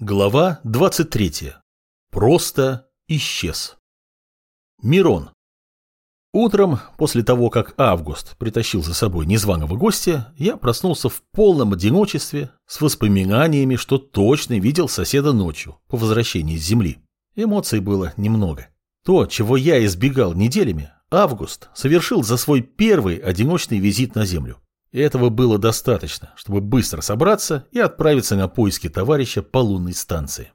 Глава 23. Просто исчез. Мирон. Утром, после того, как Август притащил за собой незваного гостя, я проснулся в полном одиночестве с воспоминаниями, что точно видел соседа ночью по возвращении с земли. Эмоций было немного. То, чего я избегал неделями, Август совершил за свой первый одиночный визит на землю. И этого было достаточно, чтобы быстро собраться и отправиться на поиски товарища по лунной станции.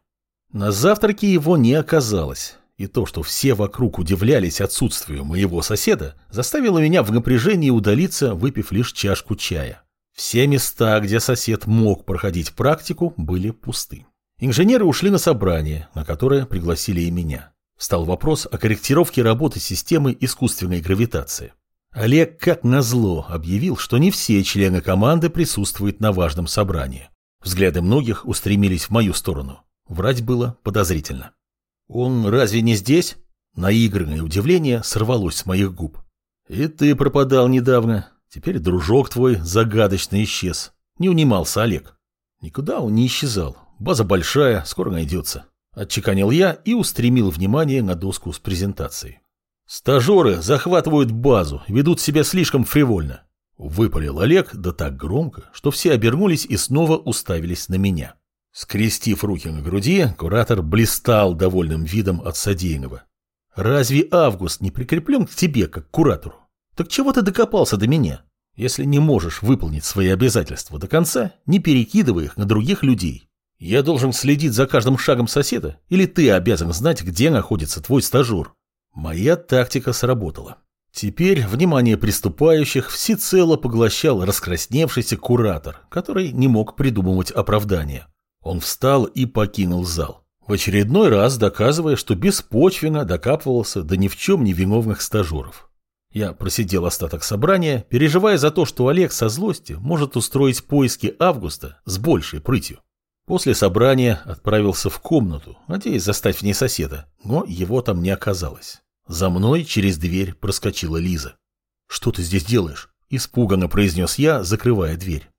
На завтраке его не оказалось, и то, что все вокруг удивлялись отсутствию моего соседа, заставило меня в напряжении удалиться, выпив лишь чашку чая. Все места, где сосед мог проходить практику, были пусты. Инженеры ушли на собрание, на которое пригласили и меня. Стал вопрос о корректировке работы системы искусственной гравитации. Олег как назло объявил, что не все члены команды присутствуют на важном собрании. Взгляды многих устремились в мою сторону. Врать было подозрительно. «Он разве не здесь?» Наигранное удивление сорвалось с моих губ. «И ты пропадал недавно. Теперь дружок твой загадочно исчез». Не унимался Олег. Никуда он не исчезал. База большая, скоро найдется. Отчеканил я и устремил внимание на доску с презентацией. Стажеры захватывают базу, ведут себя слишком фривольно. Выпалил Олег, да так громко, что все обернулись и снова уставились на меня. Скрестив руки на груди, куратор блистал довольным видом от содеянного. «Разве Август не прикреплен к тебе, как к куратору? Так чего ты докопался до меня? Если не можешь выполнить свои обязательства до конца, не перекидывай их на других людей. Я должен следить за каждым шагом соседа, или ты обязан знать, где находится твой стажер?» Моя тактика сработала. Теперь внимание приступающих всецело поглощал раскрасневшийся куратор, который не мог придумывать оправдания. Он встал и покинул зал, в очередной раз доказывая, что беспочвенно докапывался до ни в чем не виновных стажеров. Я просидел остаток собрания, переживая за то, что Олег со злости может устроить поиски Августа с большей прытью. После собрания отправился в комнату, надеясь застать в ней соседа, но его там не оказалось. За мной через дверь проскочила Лиза. «Что ты здесь делаешь?» – испуганно произнес я, закрывая дверь.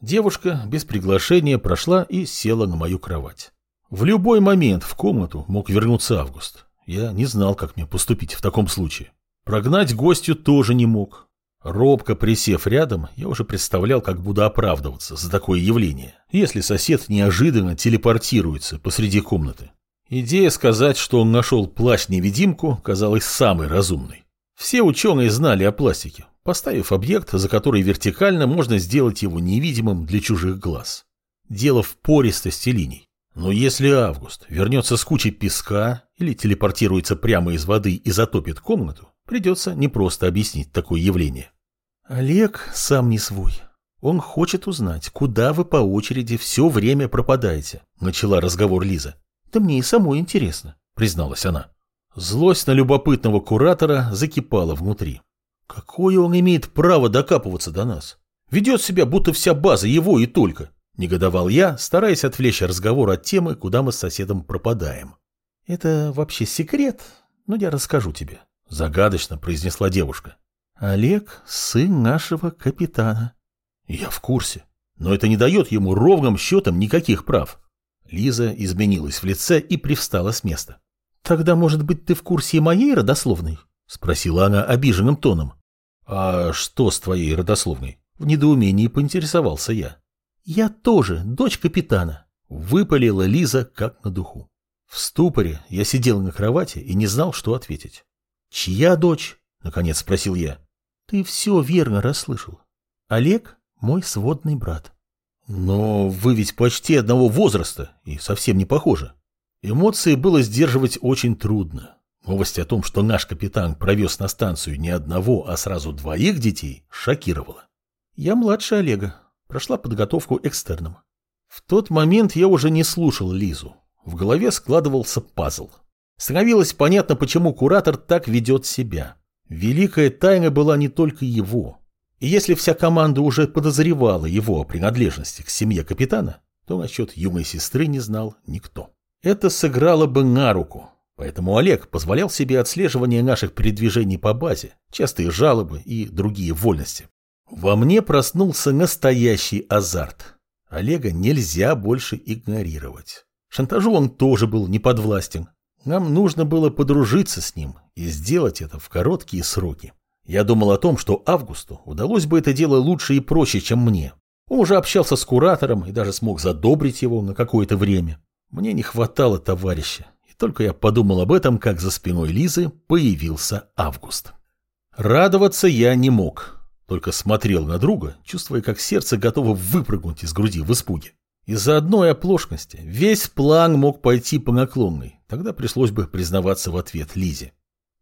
Девушка без приглашения прошла и села на мою кровать. В любой момент в комнату мог вернуться Август. Я не знал, как мне поступить в таком случае. Прогнать гостю тоже не мог. Робко присев рядом, я уже представлял, как буду оправдываться за такое явление, если сосед неожиданно телепортируется посреди комнаты. Идея сказать, что он нашел плащ-невидимку, казалась самой разумной. Все ученые знали о пластике, поставив объект, за который вертикально можно сделать его невидимым для чужих глаз. Дело в пористости линий. Но если Август вернется с кучей песка или телепортируется прямо из воды и затопит комнату, придется непросто объяснить такое явление. Олег сам не свой. Он хочет узнать, куда вы по очереди все время пропадаете, начала разговор Лиза. Да мне и самой интересно, призналась она. Злость на любопытного куратора закипала внутри. Какое он имеет право докапываться до нас? Ведет себя, будто вся база его и только. Негодовал я, стараясь отвлечь разговор от темы, куда мы с соседом пропадаем. Это вообще секрет, но я расскажу тебе. Загадочно произнесла девушка. Олег – сын нашего капитана. Я в курсе, но это не дает ему ровным счетом никаких прав. Лиза изменилась в лице и привстала с места. «Тогда, может быть, ты в курсе моей родословной?» — спросила она обиженным тоном. «А что с твоей родословной?» — в недоумении поинтересовался я. «Я тоже дочь капитана», — выпалила Лиза как на духу. В ступоре я сидел на кровати и не знал, что ответить. «Чья дочь?» — наконец спросил я. «Ты все верно расслышал. Олег — мой сводный брат». Но вы ведь почти одного возраста и совсем не похожи. Эмоции было сдерживать очень трудно. Новость о том, что наш капитан провез на станцию не одного, а сразу двоих детей, шокировала. Я младше Олега, прошла подготовку экстерном. В тот момент я уже не слушал Лизу. В голове складывался пазл. Становилось понятно, почему куратор так ведет себя. Великая тайна была не только его. И если вся команда уже подозревала его о принадлежности к семье капитана, то насчет юной сестры не знал никто. Это сыграло бы на руку, поэтому Олег позволял себе отслеживание наших передвижений по базе, частые жалобы и другие вольности. Во мне проснулся настоящий азарт. Олега нельзя больше игнорировать. Шантажу он тоже был не подвластен. Нам нужно было подружиться с ним и сделать это в короткие сроки. Я думал о том, что Августу удалось бы это дело лучше и проще, чем мне. Он уже общался с куратором и даже смог задобрить его на какое-то время. Мне не хватало товарища, и только я подумал об этом, как за спиной Лизы появился Август. Радоваться я не мог, только смотрел на друга, чувствуя, как сердце готово выпрыгнуть из груди в испуге. Из-за одной оплошности весь план мог пойти по наклонной, тогда пришлось бы признаваться в ответ Лизе.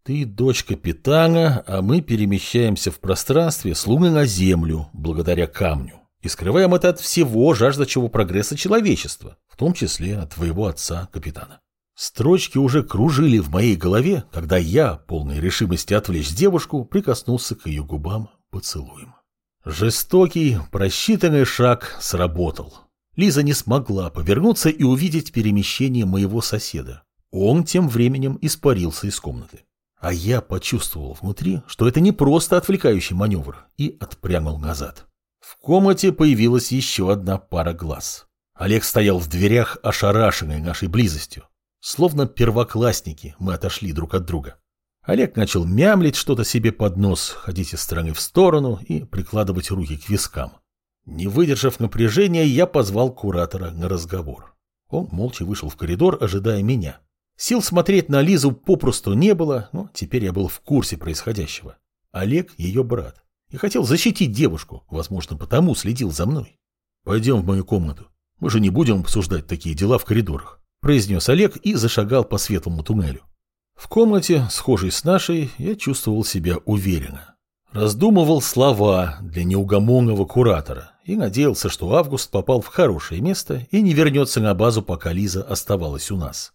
Ты дочь капитана, а мы перемещаемся в пространстве с Луны на Землю, благодаря камню. И скрываем это от всего жаждачего прогресса человечества, в том числе от твоего отца, капитана. Строчки уже кружили в моей голове, когда я, полной решимости отвлечь девушку, прикоснулся к ее губам поцелуем. Жестокий, просчитанный шаг сработал. Лиза не смогла повернуться и увидеть перемещение моего соседа. Он тем временем испарился из комнаты. А я почувствовал внутри, что это не просто отвлекающий маневр, и отпрянул назад. В комнате появилась еще одна пара глаз. Олег стоял в дверях, ошарашенный нашей близостью. Словно первоклассники мы отошли друг от друга. Олег начал мямлить что-то себе под нос, ходить из стороны в сторону и прикладывать руки к вискам. Не выдержав напряжения, я позвал куратора на разговор. Он молча вышел в коридор, ожидая меня. Сил смотреть на Лизу попросту не было, но теперь я был в курсе происходящего. Олег – ее брат. И хотел защитить девушку, возможно, потому следил за мной. «Пойдем в мою комнату. Мы же не будем обсуждать такие дела в коридорах», – произнес Олег и зашагал по светлому туннелю. В комнате, схожей с нашей, я чувствовал себя уверенно. Раздумывал слова для неугомонного куратора и надеялся, что Август попал в хорошее место и не вернется на базу, пока Лиза оставалась у нас.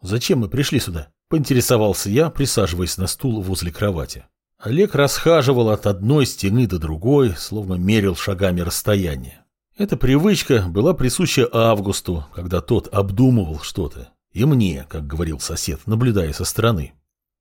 «Зачем мы пришли сюда?» – поинтересовался я, присаживаясь на стул возле кровати. Олег расхаживал от одной стены до другой, словно мерил шагами расстояние. Эта привычка была присуща Августу, когда тот обдумывал что-то, и мне, как говорил сосед, наблюдая со стороны.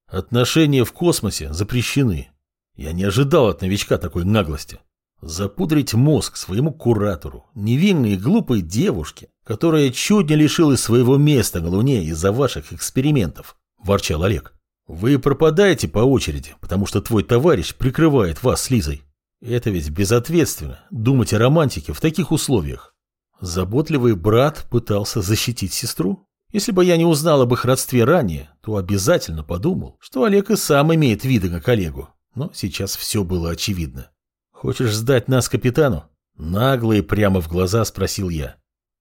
Отношения в космосе запрещены. Я не ожидал от новичка такой наглости. Запудрить мозг своему куратору, невинной и глупой девушке, которая чуть не лишилась своего места на Луне из-за ваших экспериментов, ворчал Олег. Вы пропадаете по очереди, потому что твой товарищ прикрывает вас с Лизой. Это ведь безответственно, думать о романтике в таких условиях. Заботливый брат пытался защитить сестру? Если бы я не узнал об их родстве ранее, то обязательно подумал, что Олег и сам имеет виды на коллегу. Но сейчас все было очевидно. «Хочешь сдать нас капитану?» Нагло и прямо в глаза спросил я.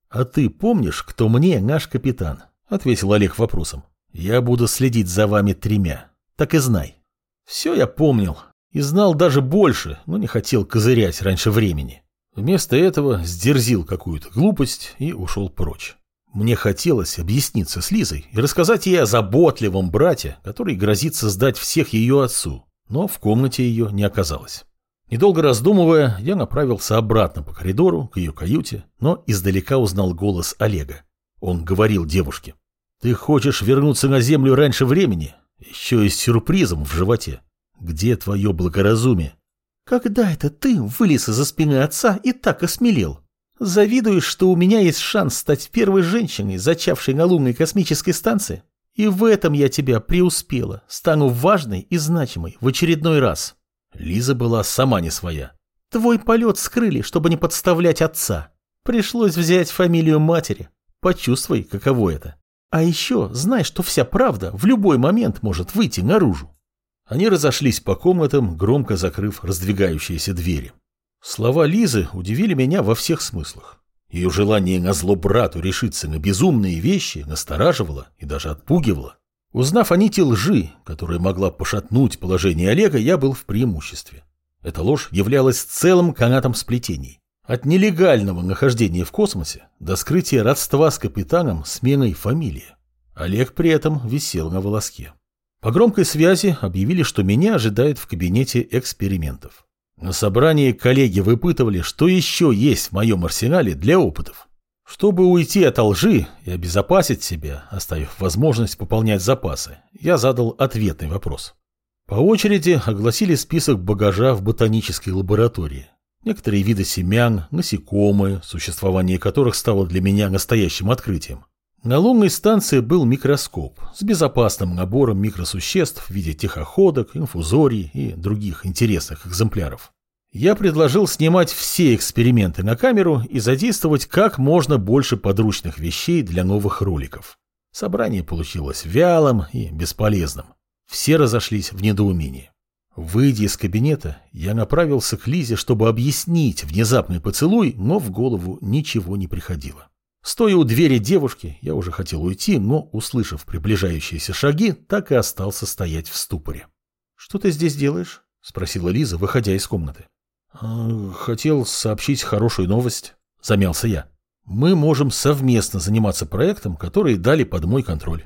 «А ты помнишь, кто мне наш капитан?» Ответил Олег вопросом. «Я буду следить за вами тремя. Так и знай». Все я помнил. И знал даже больше, но не хотел козырять раньше времени. Вместо этого сдерзил какую-то глупость и ушел прочь. Мне хотелось объясниться с Лизой и рассказать ей о заботливом брате, который грозится сдать всех ее отцу, но в комнате ее не оказалось. Недолго раздумывая, я направился обратно по коридору к ее каюте, но издалека узнал голос Олега. Он говорил девушке, «Ты хочешь вернуться на землю раньше времени? Еще и с сюрпризом в животе. Где твое благоразумие?» «Когда это ты вылез из-за спины отца и так осмелел?» Завидуешь, что у меня есть шанс стать первой женщиной, зачавшей на лунной космической станции? И в этом я тебя преуспела, стану важной и значимой в очередной раз. Лиза была сама не своя. Твой полет скрыли, чтобы не подставлять отца. Пришлось взять фамилию матери. Почувствуй, каково это. А еще знай, что вся правда в любой момент может выйти наружу. Они разошлись по комнатам, громко закрыв раздвигающиеся двери. Слова Лизы удивили меня во всех смыслах. Ее желание на зло брату решиться на безумные вещи настораживало и даже отпугивало. Узнав о нити лжи, которая могла пошатнуть положение Олега, я был в преимуществе. Эта ложь являлась целым канатом сплетений. От нелегального нахождения в космосе до скрытия родства с капитаном сменой фамилии. Олег при этом висел на волоске. По громкой связи объявили, что меня ожидает в кабинете экспериментов. На собрании коллеги выпытывали, что еще есть в моем арсенале для опытов. Чтобы уйти от лжи и обезопасить себя, оставив возможность пополнять запасы, я задал ответный вопрос. По очереди огласили список багажа в ботанической лаборатории. Некоторые виды семян, насекомые, существование которых стало для меня настоящим открытием. На лунной станции был микроскоп с безопасным набором микросуществ в виде тихоходок, инфузорий и других интересных экземпляров. Я предложил снимать все эксперименты на камеру и задействовать как можно больше подручных вещей для новых роликов. Собрание получилось вялым и бесполезным. Все разошлись в недоумении. Выйдя из кабинета, я направился к Лизе, чтобы объяснить внезапный поцелуй, но в голову ничего не приходило. Стоя у двери девушки, я уже хотел уйти, но, услышав приближающиеся шаги, так и остался стоять в ступоре. «Что ты здесь делаешь?» – спросила Лиза, выходя из комнаты. «А, «Хотел сообщить хорошую новость», – замялся я. «Мы можем совместно заниматься проектом, который дали под мой контроль.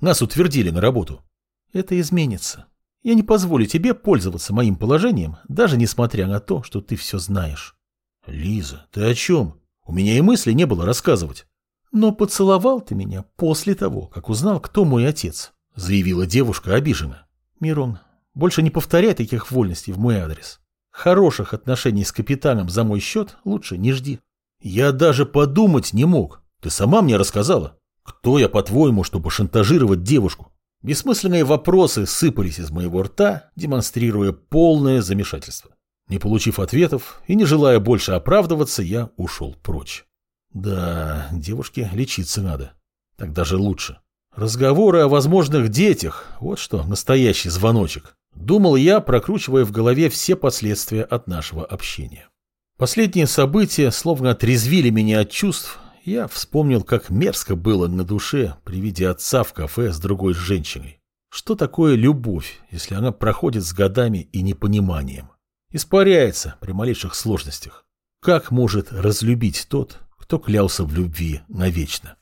Нас утвердили на работу». «Это изменится. Я не позволю тебе пользоваться моим положением, даже несмотря на то, что ты все знаешь». «Лиза, ты о чем?» У меня и мысли не было рассказывать. Но поцеловал ты меня после того, как узнал, кто мой отец, заявила девушка обиженно. Мирон, больше не повторяй таких вольностей в мой адрес. Хороших отношений с капитаном за мой счет лучше не жди. Я даже подумать не мог. Ты сама мне рассказала. Кто я, по-твоему, чтобы шантажировать девушку? Бессмысленные вопросы сыпались из моего рта, демонстрируя полное замешательство. Не получив ответов и не желая больше оправдываться, я ушел прочь. Да, девушке лечиться надо. Так даже лучше. Разговоры о возможных детях – вот что настоящий звоночек. Думал я, прокручивая в голове все последствия от нашего общения. Последние события словно отрезвили меня от чувств. Я вспомнил, как мерзко было на душе при виде отца в кафе с другой женщиной. Что такое любовь, если она проходит с годами и непониманием? испаряется при малейших сложностях. Как может разлюбить тот, кто клялся в любви навечно?